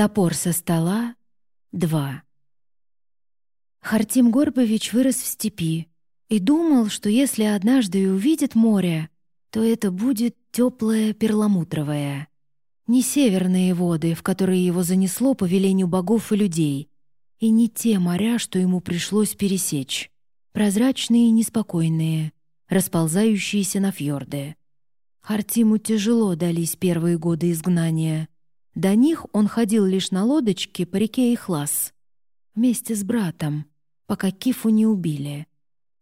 Топор со стола — два. Хартим Горбович вырос в степи и думал, что если однажды и увидит море, то это будет теплое перламутровое. Не северные воды, в которые его занесло по велению богов и людей, и не те моря, что ему пришлось пересечь. Прозрачные и неспокойные, расползающиеся на фьорды. Хартиму тяжело дались первые годы изгнания. До них он ходил лишь на лодочке по реке Ихлас. Вместе с братом, пока Кифу не убили.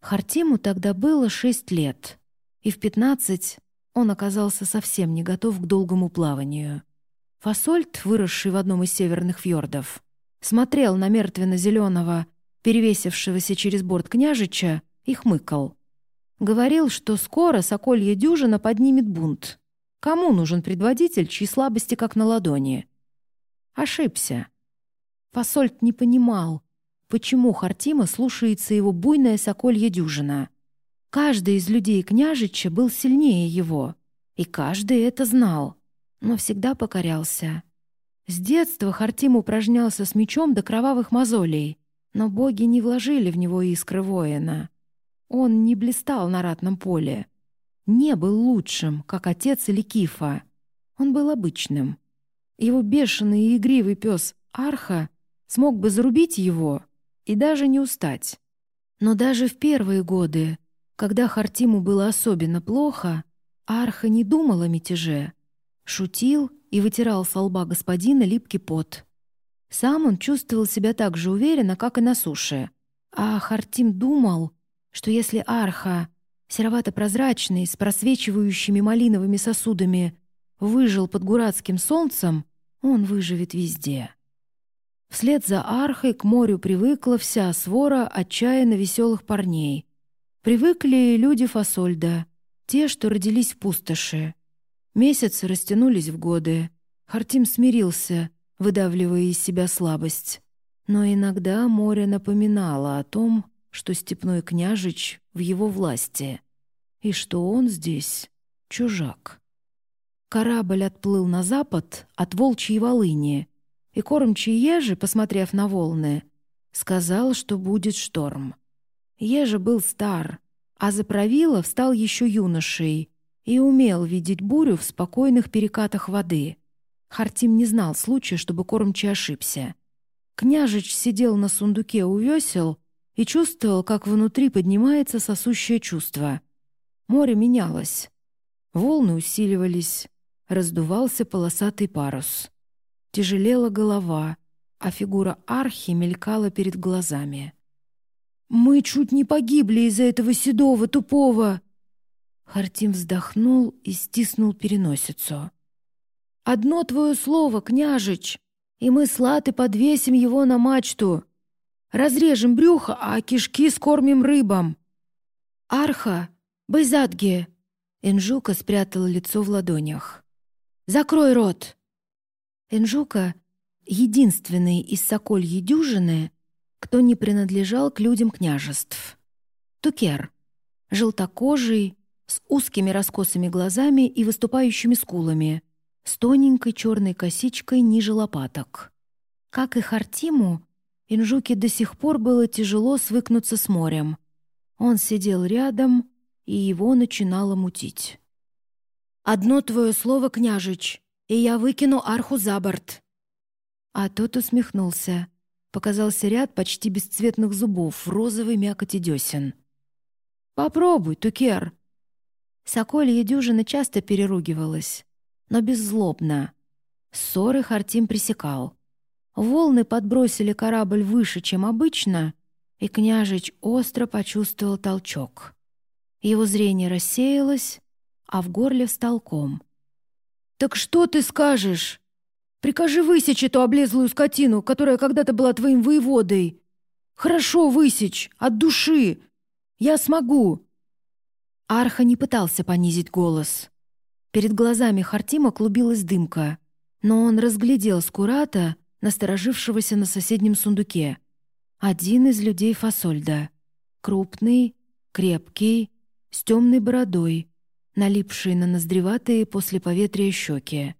Хартиму тогда было шесть лет, и в пятнадцать он оказался совсем не готов к долгому плаванию. Фасольд, выросший в одном из северных фьордов, смотрел на мертвенно-зеленого, перевесившегося через борт княжича, и хмыкал. Говорил, что скоро Соколья дюжина поднимет бунт. Кому нужен предводитель, чьи слабости как на ладони? Ошибся. Фасольд не понимал, почему Хартима слушается его буйная Соколья дюжина. Каждый из людей княжича был сильнее его, и каждый это знал, но всегда покорялся. С детства Хартим упражнялся с мечом до кровавых мозолей, но боги не вложили в него искры воина. Он не блистал на ратном поле. Не был лучшим, как отец или Кифа. Он был обычным. Его бешеный и игривый пес Арха смог бы зарубить его и даже не устать. Но даже в первые годы, когда Хартиму было особенно плохо, Арха не думал о мятеже, шутил и вытирал с лба господина липкий пот. Сам он чувствовал себя так же уверенно, как и на суше. А Хартим думал, что если арха, серовато-прозрачный, с просвечивающими малиновыми сосудами, выжил под гуратским солнцем, он выживет везде. Вслед за архой к морю привыкла вся свора отчаянно веселых парней. Привыкли и люди Фасольда, те, что родились в пустоши. Месяцы растянулись в годы. Хартим смирился, выдавливая из себя слабость. Но иногда море напоминало о том, что степной княжич в его власти и что он здесь чужак. Корабль отплыл на запад от Волчьей Волыни, и кормчий Ежи, посмотрев на волны, сказал, что будет шторм. Ежи был стар, а за правило встал еще юношей и умел видеть бурю в спокойных перекатах воды. Хартим не знал случая, чтобы кормчий ошибся. Княжич сидел на сундуке у весел и чувствовал, как внутри поднимается сосущее чувство. Море менялось. Волны усиливались, раздувался полосатый парус. Тяжелела голова, а фигура архи мелькала перед глазами. «Мы чуть не погибли из-за этого седого, тупого!» Хартим вздохнул и стиснул переносицу. «Одно твое слово, княжич, и мы с Латы подвесим его на мачту. Разрежем брюхо, а кишки скормим рыбам». «Арха, Байзадге!» Энжука спрятала лицо в ладонях. «Закрой рот!» Энжука — единственный из сокольей дюжины, кто не принадлежал к людям княжеств. Тукер — желтокожий, с узкими раскосыми глазами и выступающими скулами, с тоненькой черной косичкой ниже лопаток. Как и Хартиму, Инжуке до сих пор было тяжело свыкнуться с морем. Он сидел рядом, и его начинало мутить. «Одно твое слово, княжич, и я выкину арху за борт». А тот усмехнулся. Показался ряд почти бесцветных зубов в розовой мякоти десен. «Попробуй, Тукер», Соколья дюжина часто переругивалась, но беззлобно. Ссоры Хартим пресекал. Волны подбросили корабль выше, чем обычно, и княжич остро почувствовал толчок. Его зрение рассеялось, а в горле встал ком. «Так что ты скажешь? Прикажи высечь эту облезлую скотину, которая когда-то была твоим воеводой. Хорошо высечь, от души. Я смогу. Арха не пытался понизить голос. Перед глазами Хартима клубилась дымка, но он разглядел Скурата, насторожившегося на соседнем сундуке. Один из людей Фасольда. Крупный, крепкий, с темной бородой, налипший на ноздреватые после поветрия щеки.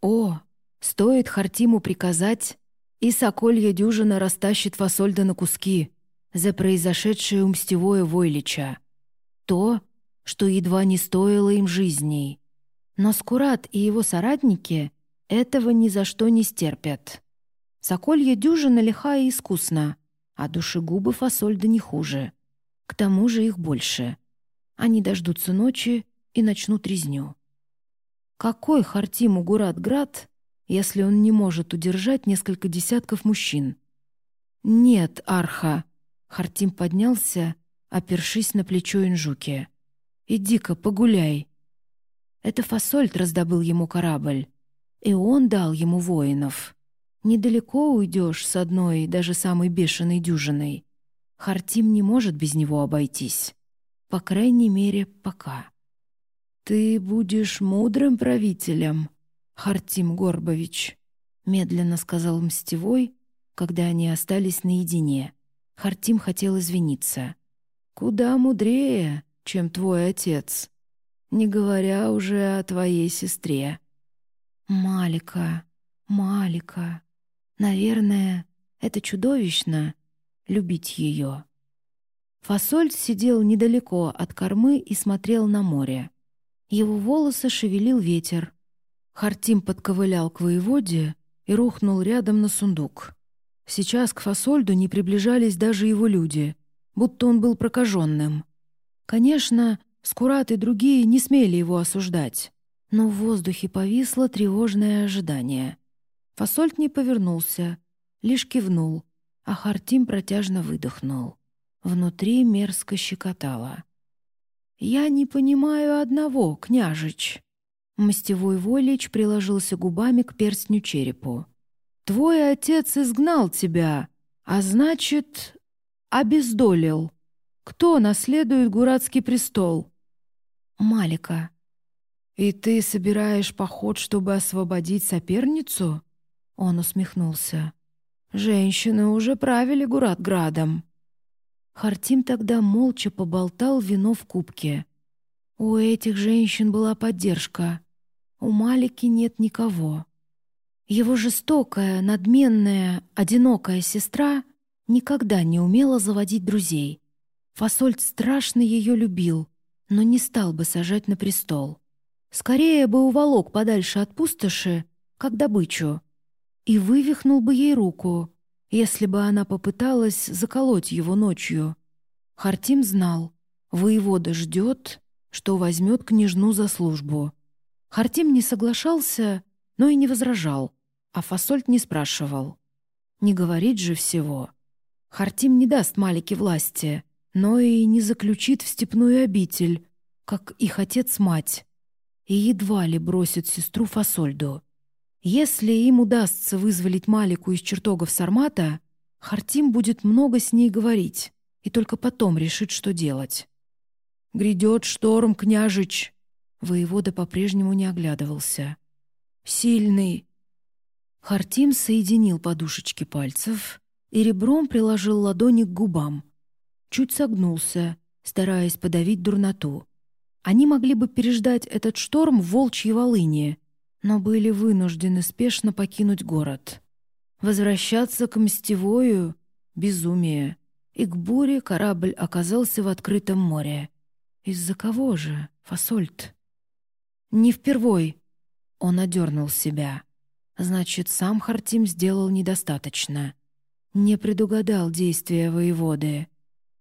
О, Стоит Хартиму приказать, и соколья дюжина растащит Фасольда на куски за произошедшее умстевое войлича. То, что едва не стоило им жизней. Но Скурат и его соратники этого ни за что не стерпят. Соколья дюжина лиха и искусна, а душегубы Фасольда не хуже. К тому же их больше. Они дождутся ночи и начнут резню. Какой Хартиму Гурат-Град, если он не может удержать несколько десятков мужчин? «Нет, Арха!» Хартим поднялся, опершись на плечо Инжуки. «Иди-ка, погуляй!» Это Фасольд раздобыл ему корабль, и он дал ему воинов. Недалеко уйдешь с одной, даже самой бешеной дюжиной. Хартим не может без него обойтись. По крайней мере, пока. «Ты будешь мудрым правителем, Хартим Горбович», — медленно сказал Мстевой, когда они остались наедине. Хартим хотел извиниться. «Куда мудрее, чем твой отец, не говоря уже о твоей сестре». «Малика, Малика. Наверное, это чудовищно — любить ее». Фасоль сидел недалеко от кормы и смотрел на море. Его волосы шевелил ветер. Хартим подковылял к воеводе и рухнул рядом на сундук. Сейчас к Фасольду не приближались даже его люди, будто он был прокаженным. Конечно, Скурат и другие не смели его осуждать, но в воздухе повисло тревожное ожидание. Фасольд не повернулся, лишь кивнул, а Хартим протяжно выдохнул. Внутри мерзко щекотало. «Я не понимаю одного, княжич». Мастевой Волич приложился губами к перстню черепу. «Твой отец изгнал тебя, а значит, обездолил. Кто наследует Гуратский престол?» «Малика». «И ты собираешь поход, чтобы освободить соперницу?» Он усмехнулся. «Женщины уже правили Гуратградом. Хартим тогда молча поболтал вино в кубке. У этих женщин была поддержка. У Малики нет никого. Его жестокая, надменная, одинокая сестра никогда не умела заводить друзей. Фасольд страшно ее любил, но не стал бы сажать на престол. Скорее бы уволок подальше от пустоши, как добычу, и вывихнул бы ей руку, если бы она попыталась заколоть его ночью. Хартим знал, воевода ждет, что возьмет княжну за службу. Хартим не соглашался, но и не возражал, а Фасольд не спрашивал. Не говорить же всего. Хартим не даст Малике власти, но и не заключит в степную обитель, как их отец-мать, и едва ли бросит сестру Фасольду. Если им удастся вызволить Малику из чертогов Сармата, Хартим будет много с ней говорить и только потом решит, что делать. «Грядет шторм, княжич!» Воевода по-прежнему не оглядывался. «Сильный!» Хартим соединил подушечки пальцев и ребром приложил ладони к губам. Чуть согнулся, стараясь подавить дурноту. Они могли бы переждать этот шторм в волчьей волыне, но были вынуждены спешно покинуть город. Возвращаться к Мстевою — безумие, и к буре корабль оказался в открытом море. Из-за кого же, Фасольд? «Не впервой!» — он одернул себя. Значит, сам Хартим сделал недостаточно. Не предугадал действия воеводы.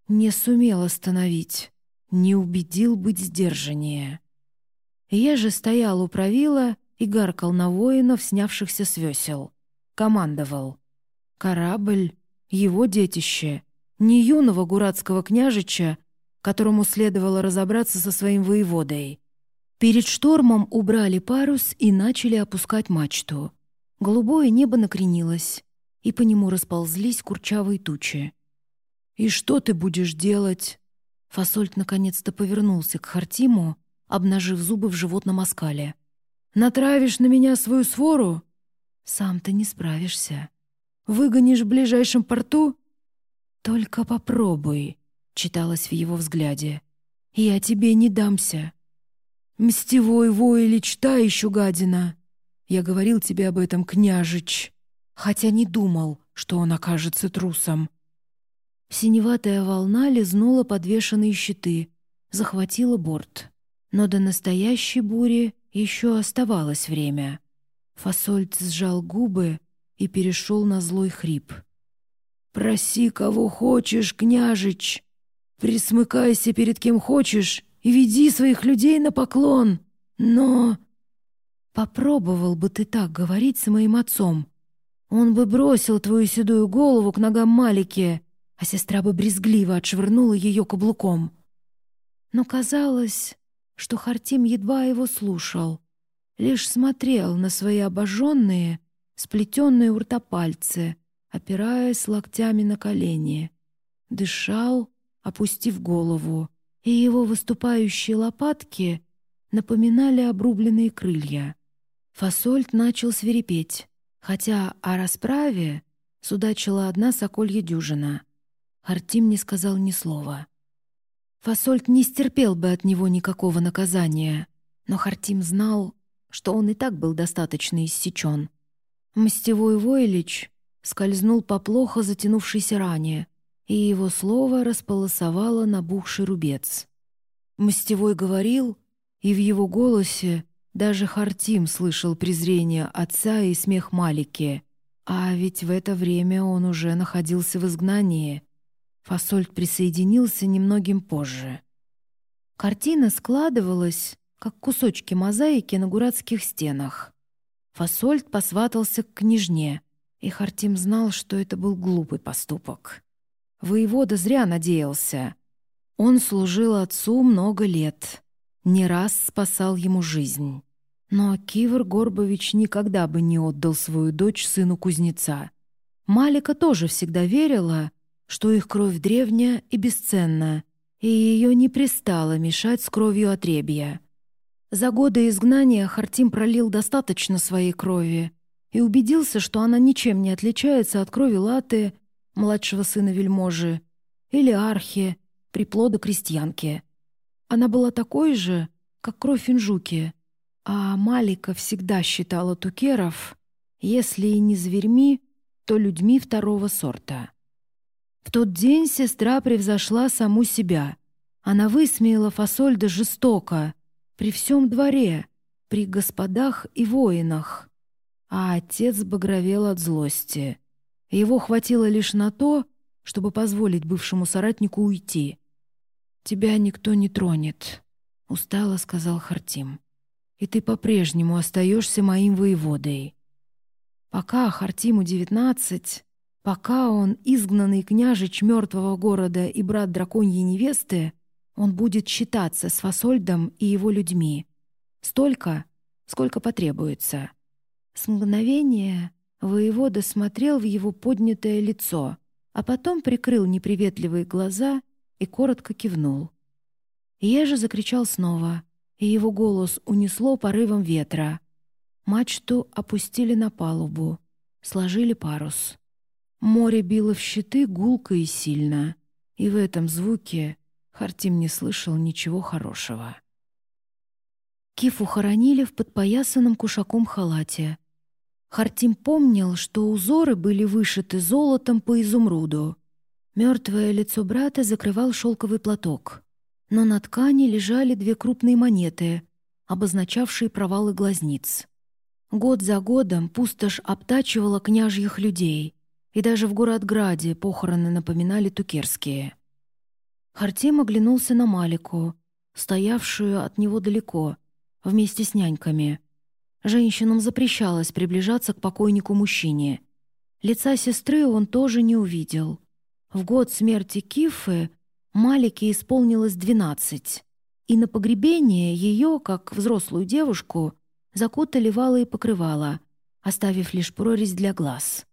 Не сумел остановить. Не убедил быть сдержаннее. Я же стоял у правила и гаркал на воинов, снявшихся с весел. Командовал. Корабль — его детище, не юного гуратского княжича, которому следовало разобраться со своим воеводой. Перед штормом убрали парус и начали опускать мачту. Голубое небо накренилось, и по нему расползлись курчавые тучи. «И что ты будешь делать?» Фасольд наконец-то повернулся к Хартиму, обнажив зубы в животном оскале. Натравишь на меня свою свору? Сам ты не справишься. Выгонишь в ближайшем порту? Только попробуй, читалось в его взгляде. Я тебе не дамся. Мстевой вой или чта еще гадина. Я говорил тебе об этом, княжич, хотя не думал, что он окажется трусом». Синеватая волна лизнула подвешенные щиты, захватила борт. Но до настоящей бури еще оставалось время. Фасольц сжал губы и перешел на злой хрип. «Проси, кого хочешь, княжич! Присмыкайся перед кем хочешь и веди своих людей на поклон! Но...» «Попробовал бы ты так говорить с моим отцом. Он бы бросил твою седую голову к ногам Малики, а сестра бы брезгливо отшвырнула ее каблуком». Но казалось, что Хартим едва его слушал, лишь смотрел на свои обожженные, сплетенные уртопальцы, опираясь локтями на колени, дышал, опустив голову, и его выступающие лопатки напоминали обрубленные крылья. Фасольт начал свирепеть, хотя о расправе судачила одна соколья дюжина. Хартим не сказал ни слова. Фасольт не стерпел бы от него никакого наказания, но Хартим знал, что он и так был достаточно иссечен. Мстевой Войлич скользнул по плохо затянувшейся ране, и его слово располосовало набухший рубец. Мстевой говорил, и в его голосе даже Хартим слышал презрение отца и смех Малики, а ведь в это время он уже находился в изгнании — Фасольд присоединился немногим позже. Картина складывалась, как кусочки мозаики на гуратских стенах. Фасольд посватался к княжне, и Хартим знал, что это был глупый поступок. Воевода зря надеялся. Он служил отцу много лет, не раз спасал ему жизнь. Но Кивр Горбович никогда бы не отдал свою дочь сыну кузнеца. Малика тоже всегда верила, что их кровь древняя и бесценна, и ее не пристало мешать с кровью отребья. За годы изгнания Хартим пролил достаточно своей крови и убедился, что она ничем не отличается от крови Латы, младшего сына вельможи, или Архи, приплода крестьянки. Она была такой же, как кровь Инжуки, а Малика всегда считала тукеров, если и не зверьми, то людьми второго сорта. В тот день сестра превзошла саму себя. Она высмеяла Фасольда жестоко, при всем дворе, при господах и воинах. А отец багровел от злости. Его хватило лишь на то, чтобы позволить бывшему соратнику уйти. «Тебя никто не тронет», — устало сказал Хартим. «И ты по-прежнему остаешься моим воеводой». Пока Хартиму девятнадцать, Пока он, изгнанный княжич мертвого города и брат драконьей невесты, он будет считаться с Фасольдом и его людьми. Столько, сколько потребуется. С мгновения воевода смотрел в его поднятое лицо, а потом прикрыл неприветливые глаза и коротко кивнул. Ежа закричал снова, и его голос унесло порывом ветра. Мачту опустили на палубу, сложили парус. Море било в щиты гулко и сильно, и в этом звуке Хартим не слышал ничего хорошего. Кифу хоронили в подпоясанном кушаком халате. Хартим помнил, что узоры были вышиты золотом по изумруду. Мертвое лицо брата закрывал шелковый платок, но на ткани лежали две крупные монеты, обозначавшие провалы глазниц. Год за годом пустошь обтачивала княжьих людей — и даже в Городграде похороны напоминали тукерские. Хартим оглянулся на Малику, стоявшую от него далеко, вместе с няньками. Женщинам запрещалось приближаться к покойнику-мужчине. Лица сестры он тоже не увидел. В год смерти Кифы Малике исполнилось двенадцать, и на погребение ее, как взрослую девушку, закутали валы и покрывала, оставив лишь прорезь для глаз.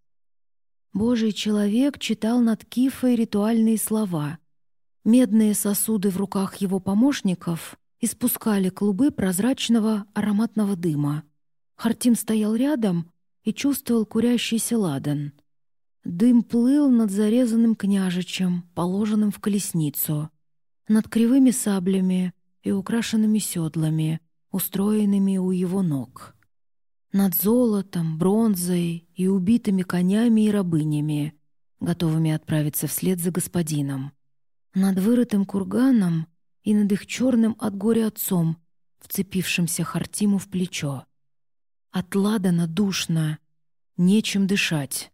Божий человек читал над Кифой ритуальные слова. Медные сосуды в руках его помощников испускали клубы прозрачного ароматного дыма. Хартим стоял рядом и чувствовал курящийся ладан. Дым плыл над зарезанным княжичем, положенным в колесницу, над кривыми саблями и украшенными седлами, устроенными у его ног. Над золотом, бронзой и убитыми конями и рабынями, готовыми отправиться вслед за господином, над вырытым курганом и над их черным от горя отцом, вцепившимся Хартиму в плечо. От ладана душно, нечем дышать.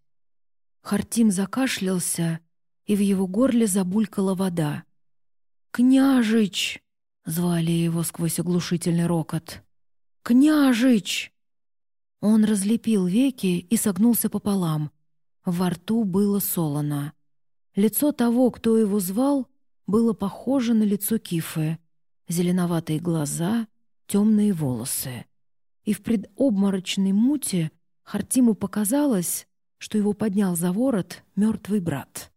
Хартим закашлялся, и в его горле забулькала вода. «Княжич!» — звали его сквозь оглушительный рокот. «Княжич!» Он разлепил веки и согнулся пополам. Во рту было солоно. Лицо того, кто его звал, было похоже на лицо Кифы. Зеленоватые глаза, темные волосы. И в предобморочной муте Хартиму показалось, что его поднял за ворот мертвый брат.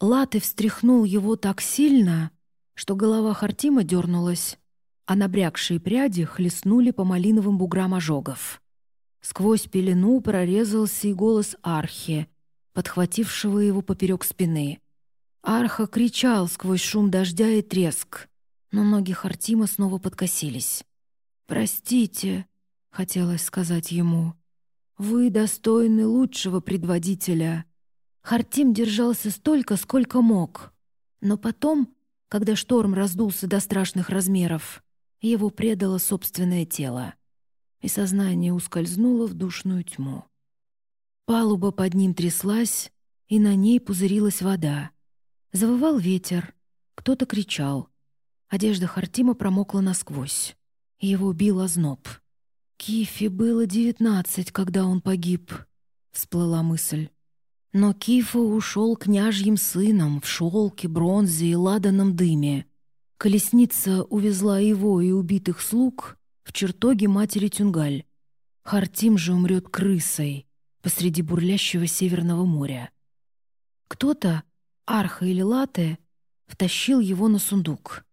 Латы встряхнул его так сильно, что голова Хартима дернулась, а набрякшие пряди хлестнули по малиновым буграм ожогов. Сквозь пелену прорезался и голос Архи, подхватившего его поперек спины. Арха кричал сквозь шум дождя и треск, но ноги Хартима снова подкосились. «Простите», — хотелось сказать ему, — «вы достойны лучшего предводителя». Хартим держался столько, сколько мог. Но потом, когда шторм раздулся до страшных размеров, его предало собственное тело, и сознание ускользнуло в душную тьму. Палуба под ним тряслась, и на ней пузырилась вода. Завывал ветер, кто-то кричал. Одежда Хартима промокла насквозь. Его бил озноб. «Кифи было девятнадцать, когда он погиб», — всплыла мысль. Но Кифа ушел княжьим сыном в шелке, бронзе и ладаном дыме. Колесница увезла его и убитых слуг в чертоге матери Тюнгаль. Хартим же умрет крысой посреди бурлящего Северного моря. Кто-то, Арха или Лате, втащил его на сундук.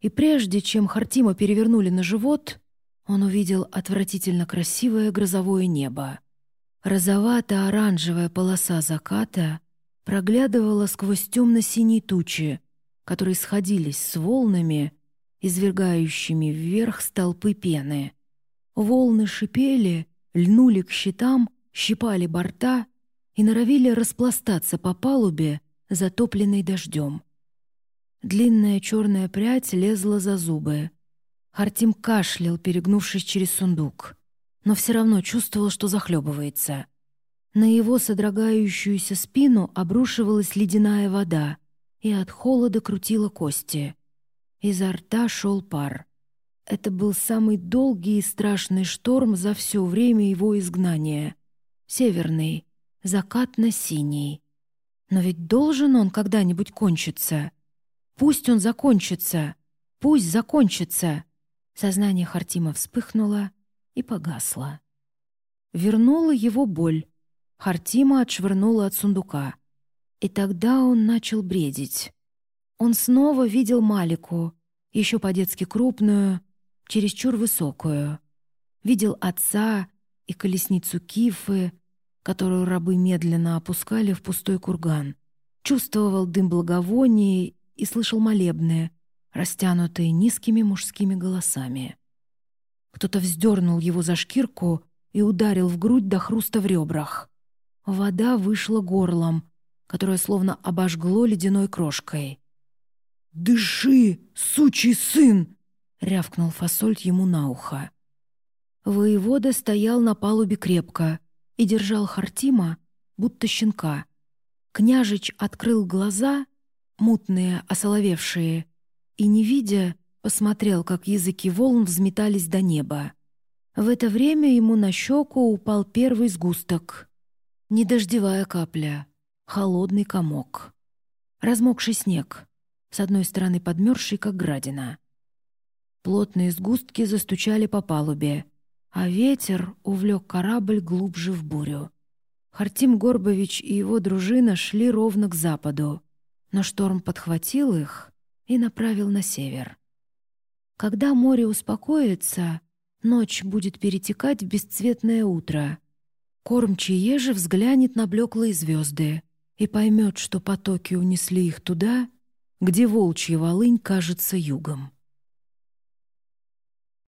И прежде чем Хартима перевернули на живот, он увидел отвратительно красивое грозовое небо. Розовато-оранжевая полоса заката проглядывала сквозь темно-синие тучи, которые сходились с волнами, извергающими вверх столпы пены. Волны шипели, льнули к щитам, щипали борта и норовили распластаться по палубе, затопленной дождем. Длинная черная прядь лезла за зубы. Хартим кашлял, перегнувшись через сундук но все равно чувствовал, что захлебывается. На его содрогающуюся спину обрушивалась ледяная вода, и от холода крутила кости. Изо рта шел пар. Это был самый долгий и страшный шторм за все время его изгнания. Северный, закатно-синий. Но ведь должен он когда-нибудь кончиться. Пусть он закончится. Пусть закончится. Сознание Хартима вспыхнуло, и погасла. Вернула его боль. Хартима отшвырнула от сундука. И тогда он начал бредить. Он снова видел Малику, еще по-детски крупную, чересчур высокую. Видел отца и колесницу Кифы, которую рабы медленно опускали в пустой курган. Чувствовал дым благовоний и слышал молебные, растянутые низкими мужскими голосами. Кто-то вздернул его за шкирку и ударил в грудь до хруста в ребрах. Вода вышла горлом, которое словно обожгло ледяной крошкой. «Дыши, сучий сын!» — рявкнул фасоль ему на ухо. Воевода стоял на палубе крепко и держал Хартима, будто щенка. Княжич открыл глаза, мутные, осоловевшие, и, не видя, посмотрел, как языки волн взметались до неба. В это время ему на щеку упал первый сгусток. Не дождевая капля, холодный комок. Размокший снег, с одной стороны подмерзший, как градина. Плотные сгустки застучали по палубе, а ветер увлек корабль глубже в бурю. Хартим Горбович и его дружина шли ровно к западу, но шторм подхватил их и направил на север. Когда море успокоится, ночь будет перетекать в бесцветное утро. Кормчий еже взглянет на блеклые звезды и поймет, что потоки унесли их туда, где волчья волынь кажется югом.